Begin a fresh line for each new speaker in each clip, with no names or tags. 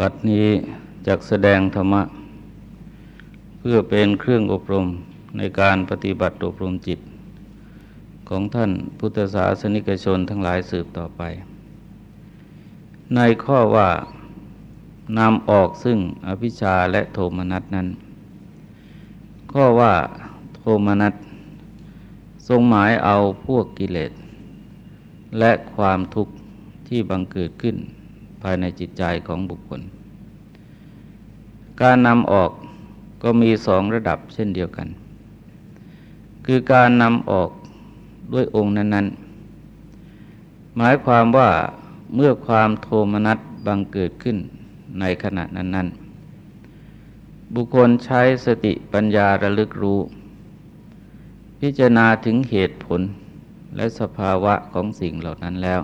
บัดนี้จักแสดงธรรมะ เพื่อเป็นเครื่องอบรมในการปฏิบัติอบรมจิต ของท่านพุทธศาสนิกชนทั้งหลายสืบต่อไป ในข้อว่านำออกซึ่งอภิชาและโทมนัสนั้น ข้อว่าโทมนัสทรงหมายเอาพวกกิเลส และความทุกข์ที่บังเกิดขึ้นายในจิตใจของบุคคล การนำออกก็มีสองระดับเช่นเดียวกัน คือการนำออกด้วยองค์นั้น ๆ หมายความว่าเมื่อความโทมนัสบังเกิดขึ้นในขณะนั้น ๆ บุคคลใช้สติปัญญาระลึกรู้ พิจารณาถึงเหตุผลและสภาวะของสิ่งเหล่านั้นแล้ว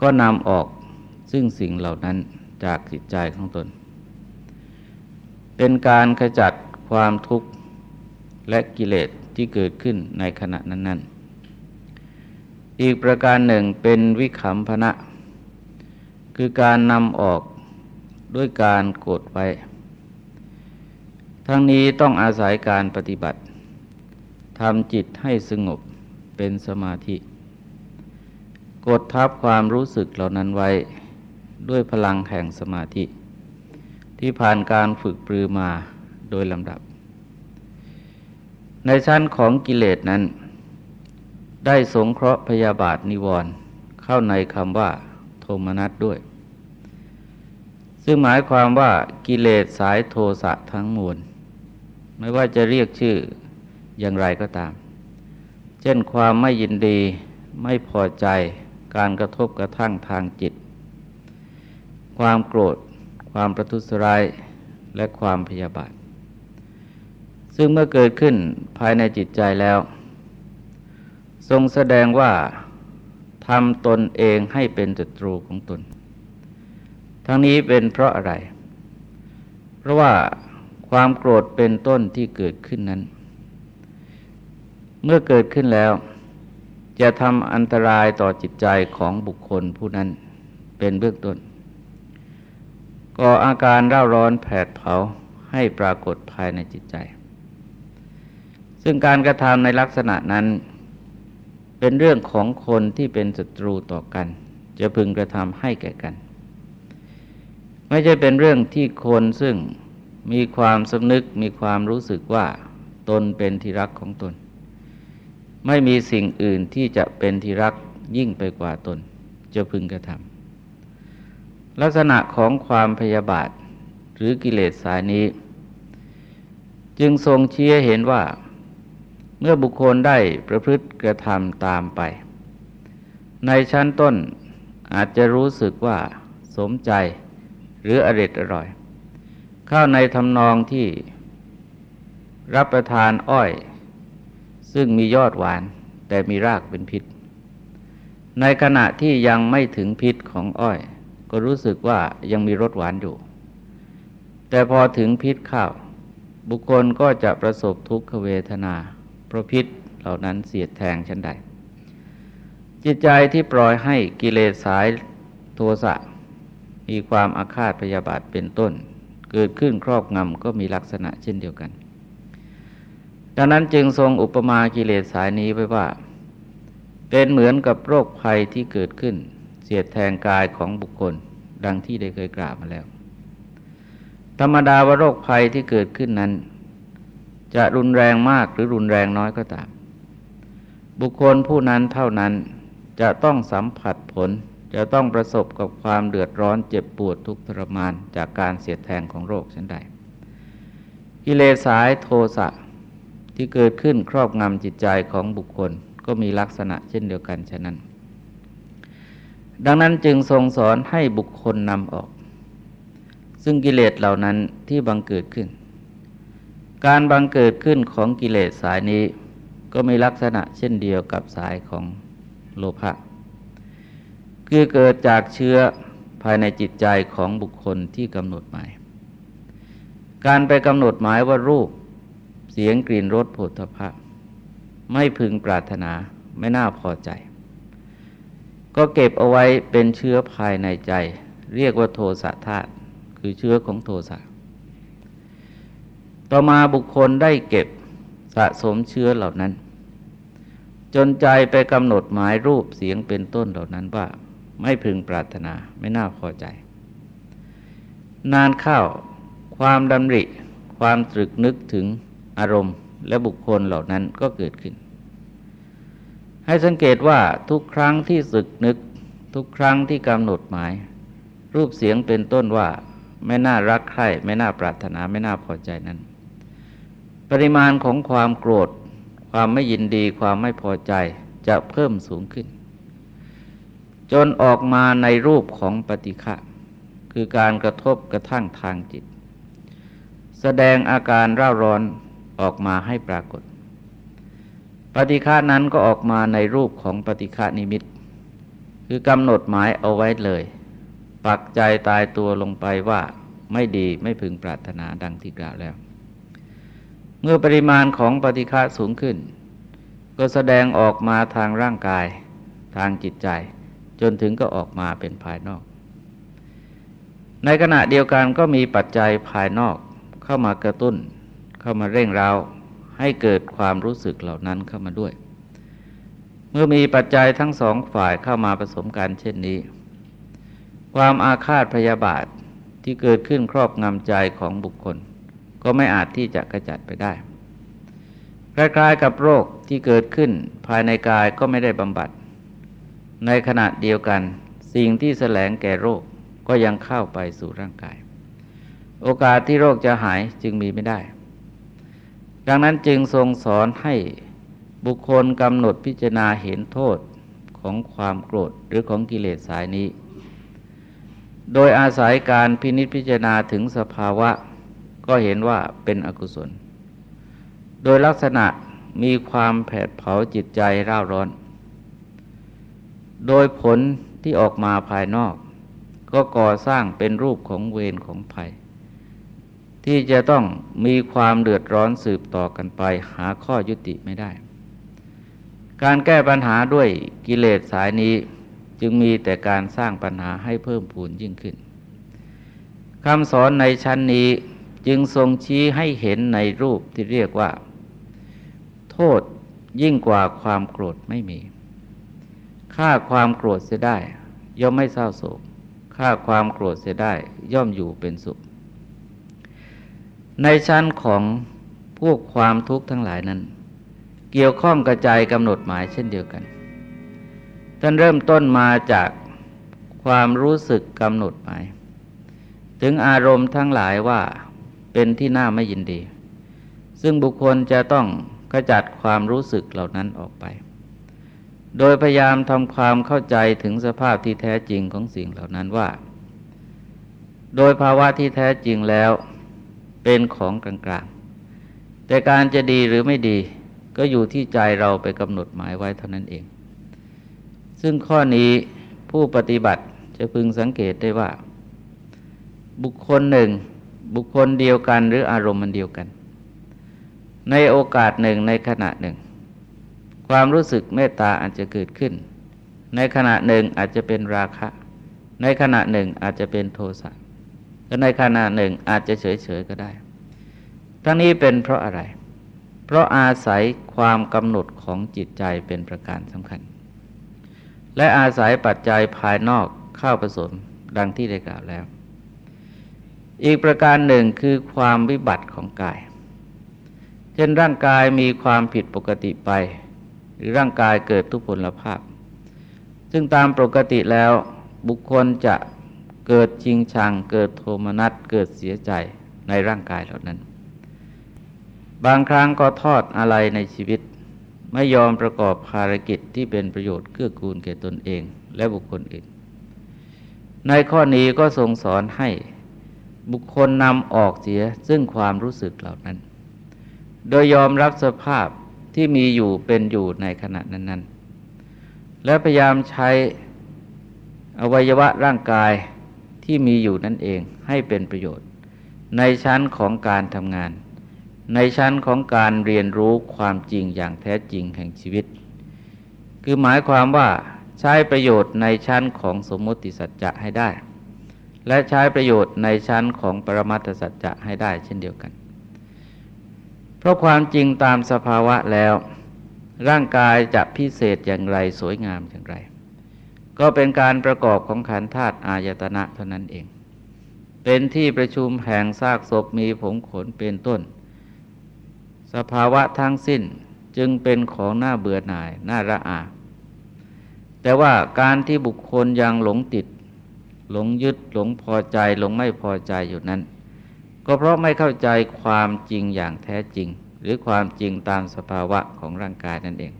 ก็นำออกซึ่งสิ่งเหล่านั้นจากจิตใจของตน เป็นการขจัดความทุกข์และกิเลสที่เกิดขึ้นในขณะนั้น ๆ อีกประการหนึ่งเป็นวิขำพนะ คือการนำออกด้วยการกดไว้ ทั้งนี้ต้องอาศัยการปฏิบัติทำจิตให้สงบเป็นสมาธิ กดทับความรู้สึกเหล่านั้นไว้ด้วยพลังแห่งสมาธิ ที่ผ่านการฝึกปรือมาโดยลำดับ ในชั้นของกิเลสนั้น ได้สงเคราะห์พยาบาทนิวรณ์เข้าในคำว่า โทมนัสด้วย ซึ่งหมายความว่ากิเลสสายโทสะทั้งมวลไม่ว่าจะเรียกชื่ออย่างไรก็ตาม เช่นความไม่ยินดีไม่พอใจ การกระทบกระทั่งทางจิต ความโกรธ ความประทุษร้าย และความพยาบาท ซึ่งเมื่อเกิดขึ้นภายในจิตใจแล้ว ทรงแสดงว่าทำตนเองให้เป็นศัตรูของตน ทั้งนี้เป็นเพราะอะไร เพราะว่าความโกรธเป็นต้นที่เกิดขึ้นนั้น เมื่อเกิดขึ้นแล้ว จะทำอันตรายต่อจิตใจของบุคคลผู้นั้นเป็นเบื้องต้นก่ออาการเร่าร้อนแผดเผาให้ปรากฏภายในจิตใจ ซึ่งการกระทำในลักษณะนั้น เป็นเรื่องของคนที่เป็นศัตรูต่อกัน จะพึงกระทำให้แก่กัน ไม่ใช่เป็นเรื่องที่คนซึ่งมีความสำนึกมีความรู้สึกว่าตนเป็นที่รักของตน ไม่มีสิ่งอื่นที่จะเป็นที่รักยิ่งไปกว่าตน จะพึงกระทำลักษณะของความพยาบาทหรือกิเลสสายนี้ จึงทรงเชี้เห็นว่า เมื่อบุคคลได้ประพฤติกระทำตามไป ในชั้นต้นอาจจะรู้สึกว่าสมใจหรืออริดอร่อยเข้าในทำนองที่รับประทานอ้อย ซึ่งมียอดหวานแต่มีรากเป็นพิษ ในขณะที่ยังไม่ถึงพิษของอ้อย ก็รู้สึกว่ายังมีรสหวานอยู่ แต่พอถึงพิษข้าว บุคคลก็จะประสบทุกขเวทนา เพราะพิษเหล่านั้นเสียดแทงฉันใด จิตใจที่ปล่อยให้กิเลสสายโทสะมีความอาฆาตพยาบาทเป็นต้น เกิดขึ้นครอบงำก็มีลักษณะเช่นเดียวกัน ดังนั้นจึงทรงอุปมากิเลสสายนี้ไว้ว่า เป็นเหมือนกับโรคภัยที่เกิดขึ้น เสียดแทงกายของบุคคล ดังที่ได้เคยกล่าวมาแล้ว ธรรมดาว่าโรคภัยที่เกิดขึ้นนั้น จะรุนแรงมากหรือรุนแรงน้อยก็ตาม บุคคลผู้นั้นเท่านั้นจะต้องสัมผัสผลจะต้องประสบกับความเดือดร้อนเจ็บปวดทุกทรมานจากการเสียดแทงของโรคเช่นใดกิเลสสายโทสะ ที่เกิดขึ้นครอบงำจิตใจของบุคคลก็มีลักษณะเช่นเดียวกันฉะนั้น ดังนั้นจึงทรงสอนให้บุคคลนำออก ซึ่งกิเลสเหล่านั้นที่บังเกิดขึ้น การบังเกิดขึ้นของกิเลสสายนี้ ก็มีลักษณะเช่นเดียวกับสายของโลภะคือเกิดจากเชื้อภายในจิตใจของบุคคลที่กำหนดหมาย การไปกำหนดหมายว่ารูป เสียงกลิ่นรสผลพะ ไม่พึงปรารถนาไม่น่าพอใจ ก็เก็บเอาไว้เป็นเชื้อภายในใจ เรียกว่าโทสะธาตุคือเชื้อของโทสะต่อมาบุคคลได้เก็บสะสมเชื้อเหล่านั้น จนใจไปกำหนดหมายรูปเสียงเป็นต้นเหล่านั้นว่า ไม่พึงปรารถนาไม่น่าพอใจ นานเข้า ความดำริ ความตรึกนึกถึง อารมณ์และบุคคลเหล่านั้นก็เกิดขึ้น ให้สังเกตว่าทุกครั้งที่สึกนึก ทุกครั้งที่กำหนดหมาย รูปเสียงเป็นต้นว่าไม่น่ารักใคร่ไม่น่าปรารถนาไม่น่าพอใจนั้น ปริมาณของความโกรธ ความไม่ยินดีความไม่พอใจจะเพิ่มสูงขึ้น จนออกมาในรูปของปฏิฆะคือการกระทบกระทั่งทางจิต แสดงอาการร่าร้อน ออกมาให้ปรากฏ ปฏิฆานั้นก็ออกมาในรูปของปฏิฆานิมิต คือกำหนดหมายเอาไว้เลย ปักใจตายตัวลงไปว่าไม่ดีไม่พึงปรารถนาดังที่กล่าวแล้ว เมื่อปริมาณของปฏิฆาสูงขึ้น ก็แสดงออกมาทางร่างกายทางจิตใจ จนถึงก็ออกมาเป็นภายนอก ในขณะเดียวกันก็มีปัจจัยภายนอกเข้ามากระตุ้น เข้ามาเร่งเราให้เกิดความรู้สึกเหล่านั้นเข้ามาด้วย เมื่อมีปัจจัยทั้งสองฝ่ายเข้ามาผสมกันเช่นนี้ ความอาฆาตพยาบาทที่เกิดขึ้นครอบงำใจของบุคคล ก็ไม่อาจที่จะกระจัดไปได้คล้ายๆกับโรคที่เกิดขึ้นภายในกายก็ไม่ได้บำบัด ในขณะเดียวกัน สิ่งที่แสลงแก่โรคก็ยังเข้าไปสู่ร่างกาย โอกาสที่โรคจะหายจึงมีไม่ได้ ดังนั้นจึงทรงสอนให้บุคคลกำหนดพิจารณาเห็นโทษของความโกรธหรือของกิเลสสายนี้ โดยอาศัยการพินิจพิจารณาถึงสภาวะ ก็เห็นว่าเป็นอกุศล โดยลักษณะมีความแผดเผาจิตใจร่าร้อน โดยผลที่ออกมาภายนอก ก็ก่อสร้างเป็นรูปของเวรของภัย ที่จะต้องมีความเดือดร้อนสืบต่อกันไป หาข้อยุติไม่ได้ การแก้ปัญหาด้วยกิเลสสายนี้จึงมีแต่การสร้างปัญหาให้เพิ่มพูนยิ่งขึ้นคำสอนในชั้นนี้จึงทรงชี้ให้เห็นในรูปที่เรียกว่า โทษยิ่งกว่าความโกรธไม่มีค่าความโกรธเสียได้ ย่อมไม่เศร้าโศกค่าความโกรธเสียได้ ย่อมอยู่เป็นสุข ในชั้นของพวกความทุกข์ทั้งหลายนั้น เกี่ยวข้องกระจายกำหนดหมายเช่นเดียวกันท่านเริ่มต้นมาจากความรู้สึกกำหนดหมาย ถึงอารมณ์ทั้งหลายว่าเป็นที่น่าไม่ยินดี ซึ่งบุคคลจะต้องกระจัดความรู้สึกเหล่านั้นออกไป โดยพยายามทำความเข้าใจถึงสภาพที่แท้จริงของสิ่งเหล่านั้นว่า โดยภาวะที่แท้จริงแล้ว เป็นของกลางๆ แต่การจะดีหรือไม่ดีก็อยู่ที่ใจเราไปกำหนดหมายไว้เท่านั้นเอง ซึ่งข้อนี้ผู้ปฏิบัติจะพึงสังเกตได้ว่า บุคคลหนึ่ง บุคคลเดียวกันหรืออารมณ์มันเดียวกัน ในโอกาสหนึ่งในขณะหนึ่ง ความรู้สึกเมตตาอาจจะเกิดขึ้น ในขณะหนึ่งอาจจะเป็นราคะ ในขณะหนึ่งอาจจะเป็นโทสะ และในขณะหนึ่งอาจจะเฉยๆก็ได้ ทั้งนี้เป็นเพราะอะไร เพราะอาศัยความกำหนดของจิตใจเป็นประการสำคัญ และอาศัยปัจจัยภายนอกเข้าผสมดังที่ได้กล่าวแล้ว อีกประการหนึ่งคือความวิบัติของกาย เช่นร่างกายมีความผิดปกติไป หรือร่างกายเกิดทุพพลภาพ ซึ่งตามปกติแล้วบุคคลจะ เกิดจริงชัง เกิดโทมนัสเกิดเสียใจในร่างกายเหล่านั้น บางครั้งก็ทอดอะไรในชีวิต ไม่ยอมประกอบภารกิจที่เป็นประโยชน์เกื้อกูลแก่ตนเองและบุคคลอื่น ในข้อนี้ก็ทรงสอนให้บุคคลนำออกเสียซึ่งความรู้สึกเหล่านั้น โดยยอมรับสภาพที่มีอยู่เป็นอยู่ในขณะนั้น ๆ และพยายามใช้อวัยวะร่างกาย ที่มีอยู่นั่นเองให้เป็นประโยชน์ ในชั้นของการทำงาน ในชั้นของการเรียนรู้ความจริงอย่างแท้จริงแห่งชีวิต คือหมายความว่าใช้ประโยชน์ในชั้นของสมมติสัจจะให้ได้ และใช้ประโยชน์ในชั้นของปรมัตถสัจจะให้ได้เช่นเดียวกัน เพราะความจริงตามสภาวะแล้ว ร่างกายจะพิเศษอย่างไรสวยงามอย่างไร ก็เป็นการประกอบของขันธาตุอายตนะเท่านั้นเอง เป็นที่ประชุมแห่งซากศพมีผมขนเป็นต้น สภาวะทั้งสิ้นจึงเป็นของหน้าเบื่อหน่าย น่าระอา แต่ว่าการที่บุคคลยังหลงติด หลงยึดหลงพอใจหลงไม่พอใจอยู่นั้น ก็เพราะไม่เข้าใจความจริงอย่างแท้จริง หรือความจริงตามสภาวะของร่างกายนั่นเอง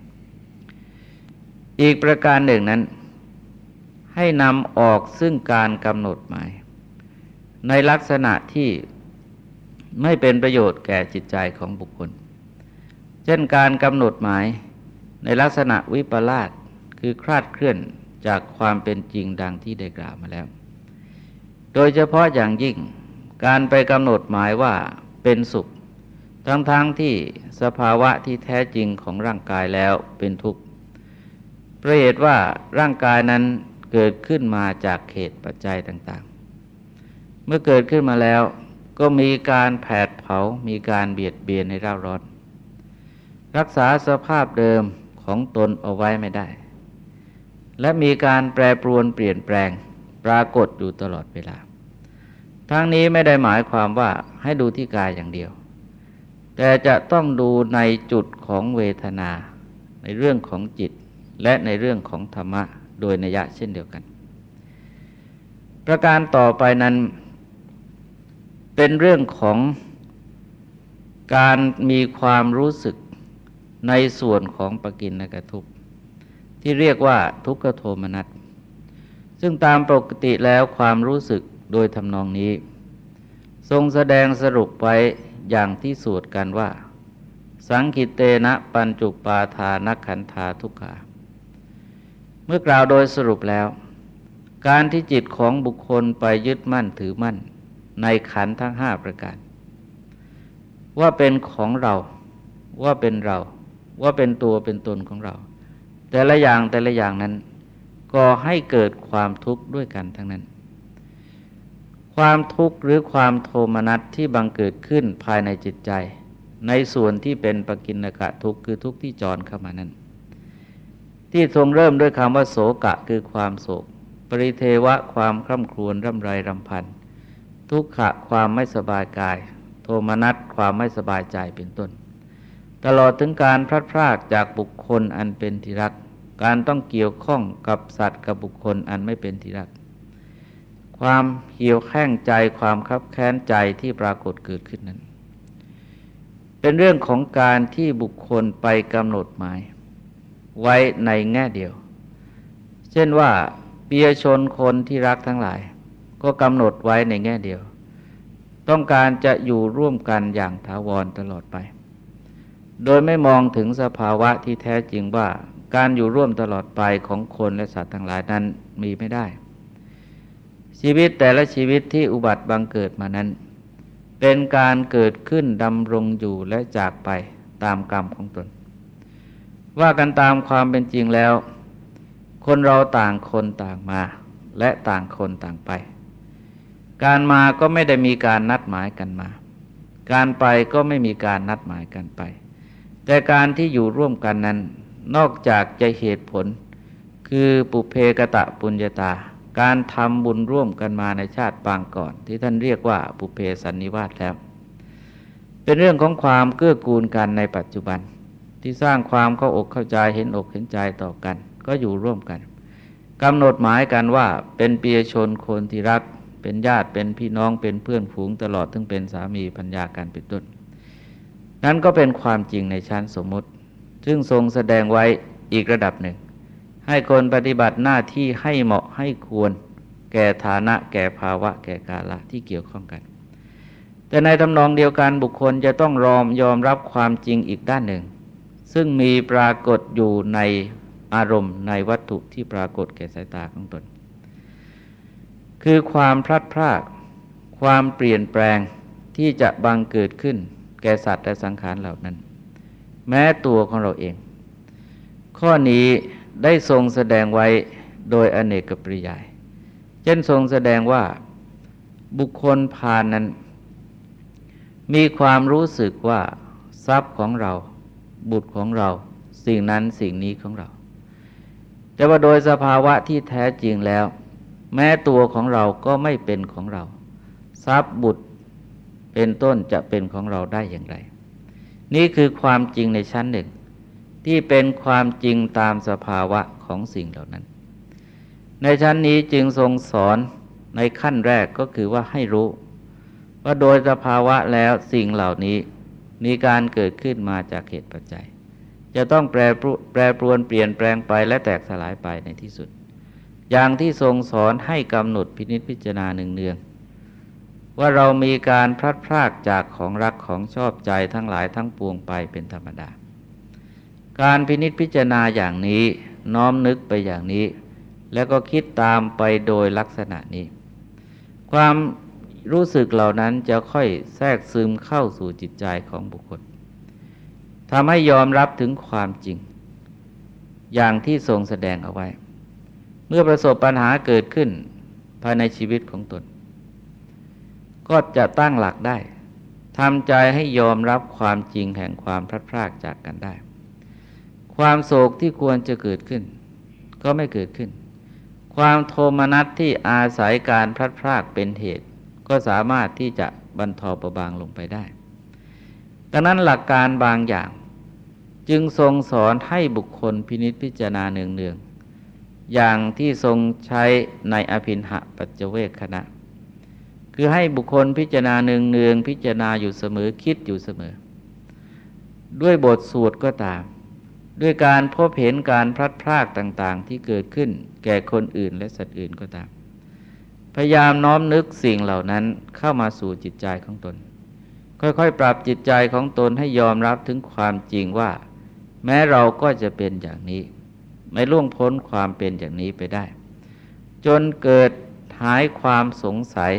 อีกประการหนึ่งนั้น ให้นำออกซึ่งการกำหนดหมาย ในลักษณะที่ไม่เป็นประโยชน์แก่จิตใจของบุคคล เช่นการกำหนดหมายในลักษณะวิปลาสคือคลาดเคลื่อนจากความเป็นจริงดังที่ได้กล่าวมาแล้ว โดยเฉพาะอย่างยิ่งการไปกำหนดหมายว่าเป็นสุข ทั้งๆทที่สภาวะที่แท้จริงของร่างกายแล้วเป็นทุกข์เพราะเหตุว่าร่างกายนั้น เกิดขึ้นมาจากเขตปัจจัยต่างๆ เมื่อเกิดขึ้นมาแล้ว ก็มีการแผดเผา มีการเบียดเบียนในร่าร้อน รักษาสภาพเดิมของตนเอาไว้ไม่ได้ และมีการแปรปรวนเปลี่ยนแปลงปรากฏอยู่ตลอดเวลา ทั้งนี้ไม่ได้หมายความว่าให้ดูที่กายอย่างเดียว แต่จะต้องดูในจุดของเวทนา ในเรื่องของจิตและในเรื่องของธรรมะ โดยนัยยะเช่นเดียวกัน ประการต่อไปนั้นเป็นเรื่องของการมีความรู้สึกในส่วนของปกินนกทุกที่เรียกว่าทุกขโทมนัสซึ่งตามปกติแล้วความรู้สึกโดยทำนองนี้ ทรงแสดงสรุปไว้อย่างที่สวดกันว่า สังคิเตนะปัญจุปาทานักขันธาทุกขา เมื่อกล่าวโดยสรุปแล้ว การที่จิตของบุคคลไปยึดมั่นถือมั่น ในขันทั้งห้าประการ ว่าเป็นของเรา ว่าเป็นเรา ว่าเป็นตัวเป็นตนของเรา แต่ละอย่างแต่ละอย่างนั้นก็ให้เกิดความทุกข์ด้วยกันทั้งนั้น ความทุกข์หรือความโทมนัสที่บังเกิดขึ้นภายในจิตใจ ในส่วนที่เป็นปกินกะทุกข์คือทุกข์ที่จรเข้ามานั้น ที่ทรงเริ่มด้วยคำว่าโศกะคือความโศก ปริเทวะความคร่ำครวญร่ำไรรำพัน ทุกขะความไม่สบายกาย โทมนัสความไม่สบายใจเป็นต้น ตลอดถึงการพลัดพรากจากบุคคลอันเป็นที่รัก การต้องเกี่ยวข้องกับสัตว์กับบุคคลอันไม่เป็นที่รัก ความเหี่ยวแข้งใจความคับแค้นใจที่ปรากฏเกิดขึ้นนั้น เป็นเรื่องของการที่บุคคลไปกำหนดหมาย ไว้ในแง่เดียว เช่นว่าเปียชนคนที่รักทั้งหลาย ก็กำหนดไว้ในแง่เดียว ต้องการจะอยู่ร่วมกันอย่างถาวรตลอดไป โดยไม่มองถึงสภาวะที่แท้จริงว่าการอยู่ร่วมตลอดไปของคนและสัตว์ทั้งหลายนั้นมีไม่ได้ ชีวิตแต่ละชีวิตที่อุบัติบังเกิดมานั้น เป็นการเกิดขึ้นดำรงอยู่และจากไปตามกรรมของตน ว่ากันตามความเป็นจริงแล้ว คนเราต่างคนต่างมา และต่างคนต่างไป การมาก็ไม่ได้มีการนัดหมายกันมา การไปก็ไม่มีการนัดหมายกันไป แต่การที่อยู่ร่วมกันนั้น นอกจากจะเหตุผล คือปุเพกะตะปุญญาตา การทำบุญร่วมกันมาในชาติปางก่อน ที่ท่านเรียกว่าปุเพสันนิวาสแล้ว เป็นเรื่องของความเกื้อกูลกันในปัจจุบัน ที่สร้างความเข้าอกเข้าใจเห็นอกเห็นใจต่อกัน ก็อยู่ร่วมกันกำหนดหมายกันว่าเป็นเปียชนคนที่รัก เป็นญาติเป็นพี่น้องเป็นเพื่อนฝูงตลอดถึงเป็นสามีพัญญากันเป็นต้นนั้นก็เป็นความจริงในชั้นสมมติ ซึ่งทรงแสดงไว้อีกระดับหนึ่ง ให้คนปฏิบัติหน้าที่ให้เหมาะให้ควร แก่ฐานะแก่ภาวะ แก่กาละที่เกี่ยวข้องกัน แต่ในทำนองเดียวกันบุคคลจะต้องรอมยอมรับความจริงอีกด้านหนึ่ง ซึ่งมีปรากฏอยู่ในอารมณ์ในวัตถุที่ปรากฏแก่สายตาของตน คือความพลัดพราก ความเปลี่ยนแปลงที่จะบังเกิดขึ้น แก่สัตว์และสังขารเหล่านั้น แม้ตัวของเราเอง ข้อนี้ได้ทรงแสดงไว้โดยอเนกปริยาย เช่นทรงแสดงว่าบุคคลพานนั้น มีความรู้สึกว่าทรัพย์ของเรา บุตรของเรา สิ่งนั้นสิ่งนี้ของเรา แต่ว่าโดยสภาวะที่แท้จริงแล้ว แม้ตัวของเราก็ไม่เป็นของเรา ทรัพย์บุตรเป็นต้นจะเป็นของเราได้อย่างไร นี่คือความจริงในชั้นหนึ่ง ที่เป็นความจริงตามสภาวะของสิ่งเหล่านั้น ในชั้นนี้จึงทรงสอนในขั้นแรกก็คือว่าให้รู้ ว่าโดยสภาวะแล้วสิ่งเหล่านี้ มีการเกิดขึ้นมาจากเหตุปัจจัย จะต้องแปรแปรปรวนเปลี่ยนแปลงไปและแตกสลายไปในที่สุด อย่างที่ทรงสอนให้กำหนดพินิจพิจารณาหนึ่งเนืองว่าเรามีการพลัดพรากจากของรักของชอบใจทั้งหลายทั้งปวงไปเป็นธรรมดา การพินิจพิจารณาอย่างนี้น้อมนึกไปอย่างนี้ แล้วก็คิดตามไปโดยลักษณะนี้ ความ รู้สึกเหล่านั้นจะค่อยแทรกซึมเข้าสู่จิตใจของบุคคลทำให้ยอมรับถึงความจริง อย่างที่ทรงแสดงเอาไว้ เมื่อประสบปัญหาเกิดขึ้นภายในชีวิตของตน ก็จะตั้งหลักได้ทำใจให้ยอมรับความจริงแห่งความพลัดพรากจากกันได้ ความโศกที่ควรจะเกิดขึ้น ก็ไม่เกิดขึ้น ความโทมนัสที่อาศัยการพลัดพรากเป็นเหตุ ก็สามารถที่จะบรรเทาประบางลงไปได้ ดังนั้นหลักการบางอย่าง จึงทรงสอนให้บุคคลพินิษพิจารณาเนืองๆอย่างที่ทรงใช้ในอภินหะปัจเจเวคขณะ คือให้บุคคลพิจารณาเนืองเนืองพิจารณาอยู่เสมอคิดอยู่เสมอ ด้วยบทสวดก็ตาม ด้วยการพบเห็นการพลัดพรากต่างๆ ที่เกิดขึ้นแก่คนอื่นและสัตว์อื่นก็ตาม พยายามน้อมนึกสิ่งเหล่านั้นเข้ามาสู่จิตใจของตน ค่อยๆ ปรับจิตใจของตนให้ยอมรับถึงความจริงว่า แม้เราก็จะเป็นอย่างนี้ ไม่ล่วงพ้นความเป็นอย่างนี้ไปได้ จนเกิดหายความสงสัย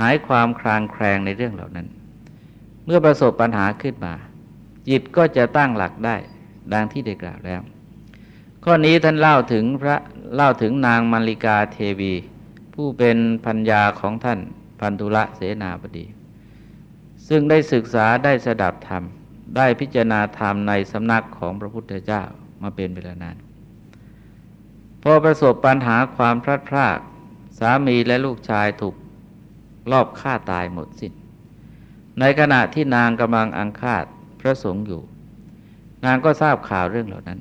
หายความคลางแคลงในเรื่องเหล่านั้น เมื่อประสบปัญหาขึ้นมา จิตก็จะตั้งหลักได้ ดังที่ได้กล่าวแล้ว ข้อนี้ท่านเล่าถึงพระเล่าถึงนางมาริกาเทวี ผู้เป็นพัญญาของท่านพันธุระเสนาบดี ซึ่งได้ศึกษาได้สดับธรรม ได้พิจารณาธรรมในสำนักของพระพุทธเจ้ามาเป็นเวลานาน พอประสบปัญหาความพลัดพรากสามีและลูกชายถูกรอบฆ่าตายหมดสิน้น ในขณะที่นางกำลังอังคาดพระสงฆ์อยู่ นางก็ทราบข่าวเรื่องเหล่านั้น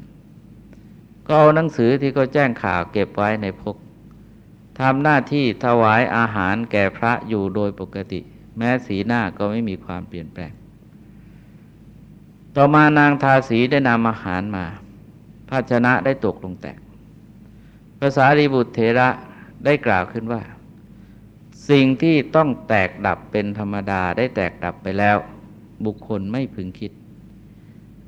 ก็เอาหนังสือที่เขาแจ้งข่าวเก็บไว้ในพก ทำหน้าที่ถวายอาหารแก่พระอยู่โดยปกติ แม้สีหน้าก็ไม่มีความเปลี่ยนแปลง ต่อมานางทาสีได้นำอาหารมา ภาชนะได้ตกลงแตกภาษารีบุตรเถระได้กล่าวขึ้นว่า สิ่งที่ต้องแตกดับเป็นธรรมดาได้แตกดับไปแล้ว บุคคลไม่พึงคิด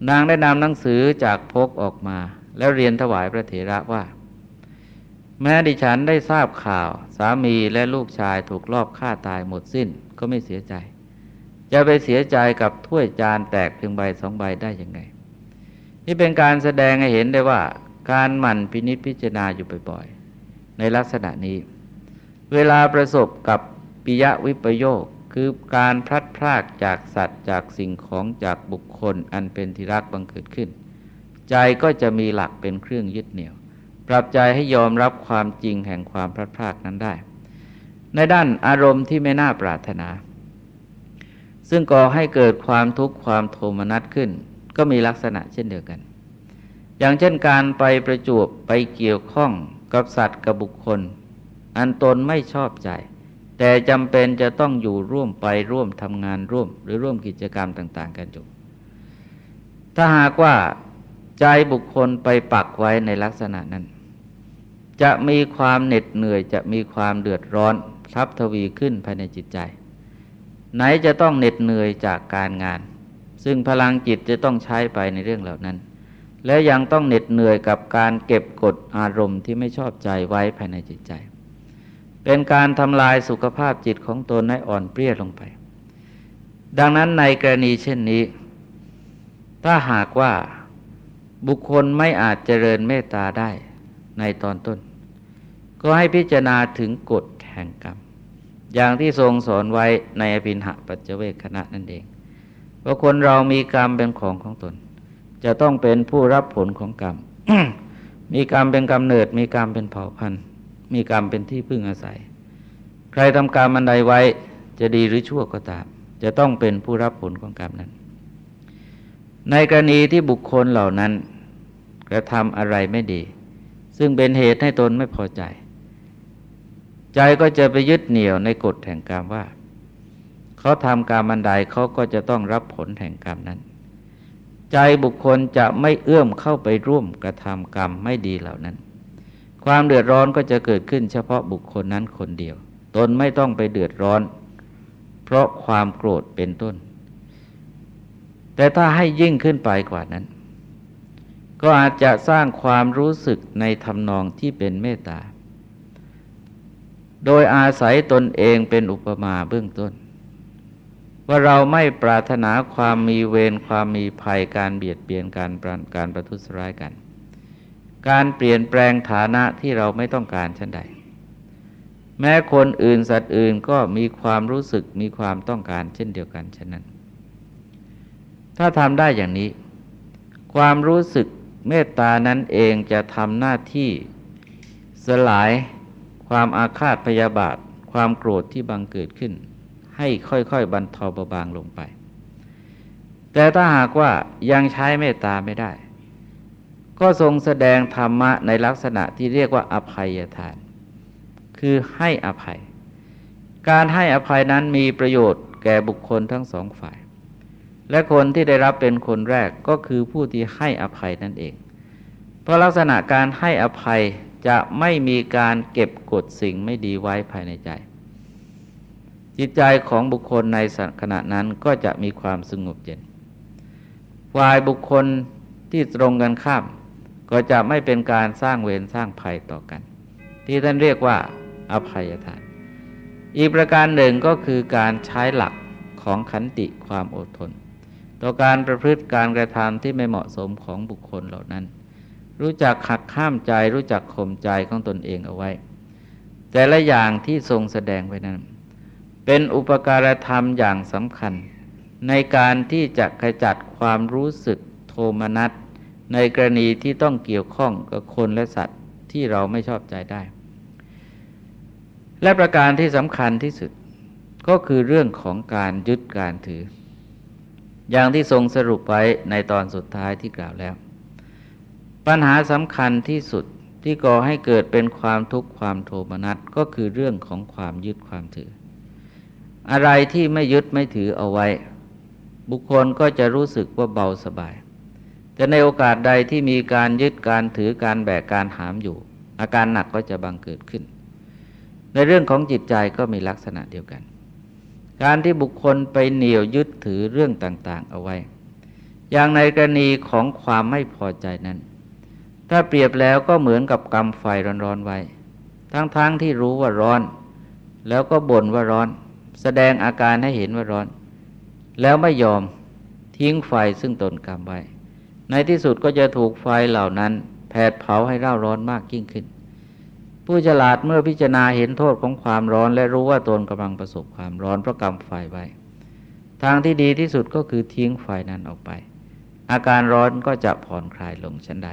นางได้นำหนังสือจากพกออกมา แล้วเรียนถวายพระเถระว่า แม้ดิฉันได้ทราบข่าว สามีและลูกชายถูกลอบฆ่าตายหมดสิ้นก็ไม่เสียใจ จะไปเสียใจกับถ้วยจานแตกเพียงใบสองใบได้ยังไง นี่เป็นการแสดงให้เห็นได้ว่าการหมั่นพินิจพิจารณาอยู่บ่อยๆ ในลักษณะนี้ เวลาประสบกับปิยวิปโยคคือการพลัดพรากจากสัตว์จากสิ่งของจากบุคคลอันเป็นที่รักบังเกิดขึ้น ใจก็จะมีหลักเป็นเครื่องยึดเหนี่ยว ปรับใจให้ยอมรับความจริงแห่งความพลัดพรากนั้นได้ ในด้านอารมณ์ที่ไม่น่าปรารถนา ซึ่งก่อให้เกิดความทุกข์ความโทมนัสขึ้น ก็มีลักษณะเช่นเดียวกัน อย่างเช่นการไปประจวบไปเกี่ยวข้องกับสัตว์กับบุคคล อันตนไม่ชอบใจ แต่จำเป็นจะต้องอยู่ร่วมไปร่วมทำงานร่วม หรือร่วมกิจกรรมต่าง ๆ กันอยู่ถ้าหากว่าใจบุคคลไปปักไว้ในลักษณะนั้น จะมีความเหน็ดเหนื่อยจะมีความเดือดร้อนทับทวีขึ้นภายในจิตใจ ไหนจะต้องเหน็ดเหนื่อยจากการงาน ซึ่งพลังจิตจะต้องใช้ไปในเรื่องเหล่านั้น และยังต้องเหน็ดเหนื่อยกับการเก็บกดอารมณ์ที่ไม่ชอบใจไว้ภายในจิตใจ เป็นการทำลายสุขภาพจิตของตนให้อ่อนเปรี้ยลงไป ดังนั้นในกรณีเช่นนี้ ถ้าหากว่าบุคคลไม่อาจเจริญเมตตาได้ในตอนต้น ก็ให้พิจารณาถึงกฎแห่งกรรม อย่างที่ทรงสอนไว้ในอภินหะปัจเจเวคณะนั่นเองว่าคนเรามีกรรมเป็นของของตน จะต้องเป็นผู้รับผลของกรรม มีกรรมเป็นกำเนิด มีกรรมเป็นเผ่าพันธุ์ มีกรรมเป็นที่พึ่งอาศัย ใครทำกรรมอันใดไว้จะดีหรือชั่วก็ตาม จะต้องเป็นผู้รับผลของกรรมนั้น ในกรณีที่บุคคลเหล่านั้นกระทำอะไรไม่ดี ซึ่งเป็นเหตุให้ตนไม่พอใจ ใจก็จะไปยึดเหนี่ยวในกฎแห่งกรรมว่า เขาทำกรรมอันใดเขาก็จะต้องรับผลแห่งกรรมนั้น ใจบุคคลจะไม่เอื้อมเข้าไปร่วมกระทำกรรมไม่ดีเหล่านั้น ความเดือดร้อนก็จะเกิดขึ้นเฉพาะบุคคลนั้นคนเดียว ตนไม่ต้องไปเดือดร้อน เพราะความโกรธเป็นต้น แต่ถ้าให้ยิ่งขึ้นไปกว่านั้น ก็อาจจะสร้างความรู้สึกในทำนองที่เป็นเมตตา โดยอาศัยตนเองเป็นอุปมาเบื้องต้น ว่าเราไม่ปรารถนาความมีเวรความมีภัยการเบียดเบียนการปรการประทุษร้ายกัน การเปลี่ยนแปลงฐานะที่เราไม่ต้องการเช่นใด แม้คนอื่นสัตว์อื่นก็มีความรู้สึกมีความต้องการเช่นเดียวกันฉะนั้น ถ้าทำได้อย่างนี้ ความรู้สึกเมตตานั้นเองจะทำหน้าที่สลาย ความอาฆาตพยาบาท ความโกรธที่บังเกิดขึ้น ให้ค่อยๆบรรเทาเบาบางลงไป แต่ถ้าหากว่ายังใช้เมตตาไม่ได้ ก็ทรงแสดงธรรมะในลักษณะที่เรียกว่าอภัยทาน คือให้อภัย การให้อภัยนั้นมีประโยชน์แก่บุคคลทั้งสองฝ่าย และคนที่ได้รับเป็นคนแรกก็คือผู้ที่ให้อภัยนั่นเอง เพราะลักษณะการให้อภัย จะไม่มีการเก็บกดสิ่งไม่ดีไว้ภายในใจ จิตใจของบุคคลในขณะนั้นก็จะมีความสงบเย็นฝ่ายบุคคลที่ตรงกันข้าม ก็จะไม่เป็นการสร้างเวรสร้างภัยต่อกัน ที่ท่านเรียกว่าอภัยทาน อีกประการหนึ่งก็คือการใช้หลักของขันติความอดทน ต่อการประพฤติการกระทำที่ไม่เหมาะสมของบุคคลเหล่านั้น รู้จักขัดข้ามใจ รู้จักข่มใจของตนเองเอาไว้ แต่ละอย่างที่ทรงแสดงไว้นั้น เป็นอุปการธรรมอย่างสำคัญ ในการที่จะขจัดความรู้สึกโทมนัสในกรณีที่ต้องเกี่ยวข้องกับคนและสัตว์ที่เราไม่ชอบใจได้ และประการที่สำคัญที่สุดก็คือเรื่องของการยึดการถือ อย่างที่ทรงสรุปไว้ในตอนสุดท้ายที่กล่าวแล้ว ปัญหาสำคัญที่สุดที่ก่อให้เกิดเป็นความทุกข์ความโทมนัสก็คือเรื่องของความยึดความถือ อะไรที่ไม่ยึดไม่ถือเอาไว้ บุคคลก็จะรู้สึกว่าเบาสบาย แต่ในโอกาสใดที่มีการยึดการถือการแบกการหามอยู่ อาการหนักก็จะบังเกิดขึ้น ในเรื่องของจิตใจก็มีลักษณะเดียวกัน การที่บุคคลไปเหนี่ยวยึดถือเรื่องต่างๆ เอาไว้ อย่างในกรณีของความไม่พอใจนั้น ถ้าเปรียบแล้วก็เหมือนกับกำไฟร้อนๆไว้ ทั้งๆทที่รู้ว่าร้อน แล้วก็บ่นว่าร้อน แสดงอาการให้เห็นว่าร้อน แล้วไม่ยอมทิ้งไฟซึ่งตนกำไว้ ในที่สุดก็จะถูกไฟเหล่านั้นแผดเผาให้เร่าร้อนมากยิ่งขึ้น ผู้ฉลาดเมื่อพิจารณาเห็นโทษของความร้อน และรู้ว่าตนกำลังประสบความร้อนเพราะกรรมไฟไว้ ทางที่ดีที่สุดก็คือทิ้งไฟนั้นออกไป อาการร้อนก็จะผ่อนคลายลงชั้นใด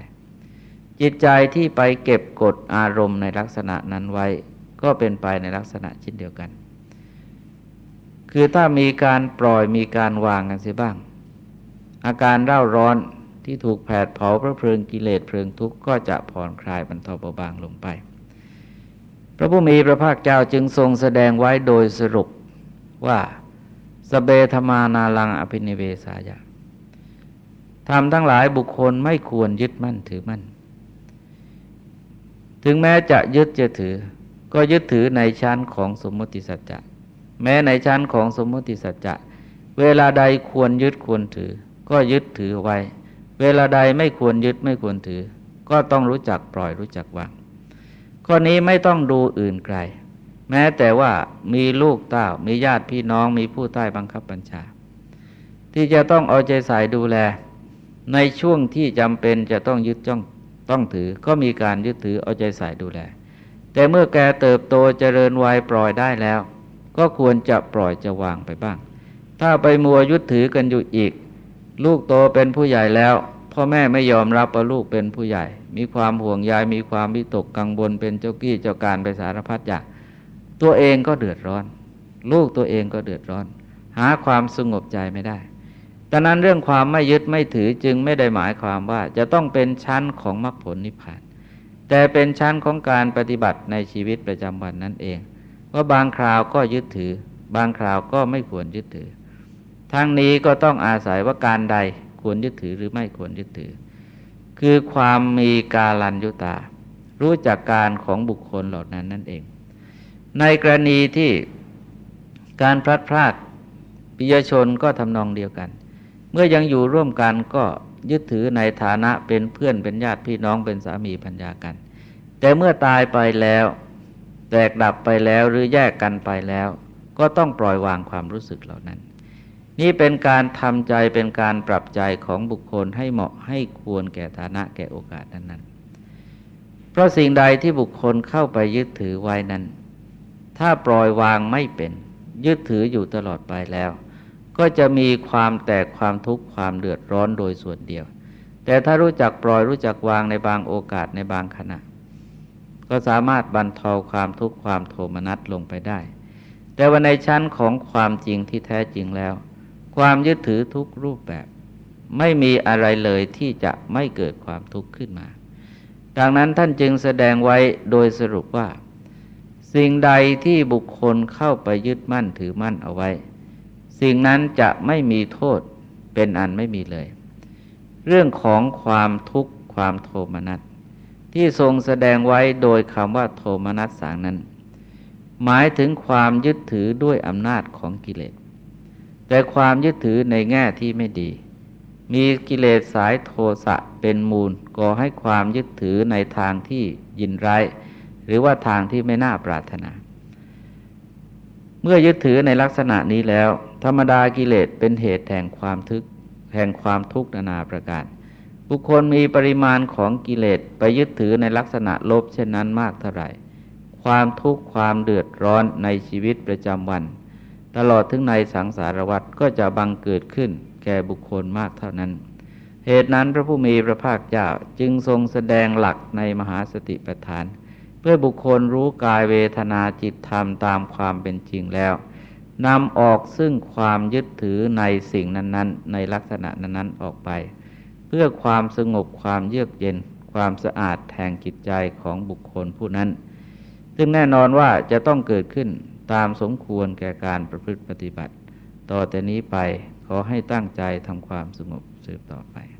จิตใจที่ไปเก็บกดอารมณ์ในลักษณะนั้นไว้ ก็เป็นไปในลักษณะเช่นเดียวกัน คือถ้ามีการปล่อยมีการวางกันเสียบ้าง อาการเร่าร้อนที่ถูกแผดเผาพระเพลิงกิเลสเพลิงทุกข์ก็จะผ่อนคลายบรรเทาเบาบางลงไป พระผู้มีพระภาคเจ้าจึงทรงแสดงไว้โดยสรุปว่าสเบธมานาลังอภินิเวสายะทำทั้งหลายบุคคลไม่ควรยึดมั่นถือมั่น ถึงแม้จะยึดจะถือ ก็ยึดถือในชั้นของสมมติสัจจะแม้ในชั้นของสมมติสัจจะเวลาใดควรยึดควรถือ ก็ยึดถือไว้ เวลาใดไม่ควรยึดไม่ควรถือ ก็ต้องรู้จักปล่อยรู้จักวางข้อนี้ไม่ต้องดูอื่นไกล แม้แต่ว่ามีลูกเต้ามีญาติพี่น้องมีผู้ใต้บังคับบัญชา ที่จะต้องเอาใจใส่ดูแล ในช่วงที่จำเป็นจะต้องยึดจ้อง ต้องถือก็มีการยึดถือเอาใจใส่ดูแล แต่เมื่อแกเติบโตเจริญวัยปล่อยได้แล้ว ก็ควรจะปล่อยจะวางไปบ้าง ถ้าไปมัวยึดถือกันอยู่อีก ลูกโตเป็นผู้ใหญ่แล้ว พ่อแม่ไม่ยอมรับว่าลูกเป็นผู้ใหญ่ มีความห่วงใยมีความวิตกกังวลเป็นเจ้ากี้เจ้าการไปสารพัดอย่างตัวเองก็เดือดร้อน ลูกตัวเองก็เดือดร้อน หาความสงบใจไม่ได้ ดังนั้นเรื่องความไม่ยึดไม่ถือจึงไม่ได้หมายความว่าจะต้องเป็นชั้นของมรรคผลนิพพาน แต่เป็นชั้นของการปฏิบัติในชีวิตประจำวันนั่นเอง ว่าบางคราวก็ยึดถือ บางคราวก็ไม่ควรยึดถือ ทั้งนี้ก็ต้องอาศัยว่าการใดควรยึดถือหรือไม่ควรยึดถือ คือความมีกาลันยุตา รู้จักการของบุคคลเหล่านั้นนั่นเอง ในกรณีที่การพลัดพรากปิยชนก็ทำนองเดียวกัน มื่อยังอยู่ร่วมกันก็ยึดถือในฐานะเป็นเพื่อนเป็นญาติพี่น้องเป็นสามีพัญญากัน แต่เมื่อตายไปแล้ว แตกดับไปแล้วหรือแยกกันไปแล้ว ก็ต้องปล่อยวางความรู้สึกเหล่านั้น นี่เป็นการทำใจเป็นการปรับใจของบุคคลให้เหมาะให้ควรแก่ฐานะแก่โอกาสนั้นๆ เพราะสิ่งใดที่บุคคลเข้าไปยึดถือไว้นั้น ถ้าปล่อยวางไม่เป็นยึดถืออยู่ตลอดไปแล้ว ก็จะมีความแตกความทุกข์ความเดือดร้อนโดยส่วนเดียว แต่ถ้ารู้จักปล่อยรู้จักวางในบางโอกาสในบางขณะ ก็สามารถบรรเทาความทุกข์ความโทมนัสลงไปได้ แต่ว่าในชั้นของความจริงที่แท้จริงแล้ว ความยึดถือทุกรูปแบบ ไม่มีอะไรเลยที่จะไม่เกิดความทุกข์ขึ้นมา ดังนั้นท่านจึงแสดงไว้โดยสรุปว่า สิ่งใดที่บุคคลเข้าไปยึดมั่นถือมั่นเอาไว้ สิ่งนั้นจะไม่มีโทษเป็นอันไม่มีเลย เรื่องของความทุกข์ความโทมนัสที่ทรงแสดงไว้โดยคำว่าโทมนัสสางนั้น หมายถึงความยึดถือด้วยอำนาจของกิเลส แต่ความยึดถือในแง่ที่ไม่ดี มีกิเลสสายโทสะเป็นมูลก่อให้ความยึดถือในทางที่ยินร้าย หรือว่าทางที่ไม่น่าปรารถนา เมื่อยึดถือในลักษณะนี้แล้วธรรมดากิเลสเป็นเหตุแห่งความทุกข์แห่งความทุกข์นานาประการ บุคคลมีปริมาณของกิเลสไปยึดถือในลักษณะลบเช่นนั้นมากเท่าไหร่ ความทุกข์ความเดือดร้อนในชีวิตประจำวัน ตลอดถึงในสังสารวัฏก็จะบังเกิดขึ้นแก่บุคคลมากเท่านั้น เหตุนั้นพระผู้มีพระภาคเจ้าจึงทรงแสดงหลักในมหาสติปัฏฐาน เพื่อบุคคลรู้กายเวทนาจิตธรรมตามความเป็นจริงแล้ว นำออกซึ่งความยึดถือในสิ่งนั้น ๆ ในลักษณะนั้นๆออกไป เพื่อความสงบความเยือกเย็น ความสะอาดแห่งจิตใจของบุคคลผู้นั้น ซึ่งแน่นอนว่าจะต้องเกิดขึ้นตามสมควรแก่การประพฤติปฏิบัติ ต่อแต่นี้ไปขอให้ตั้งใจทำความสงบสืบต่อไป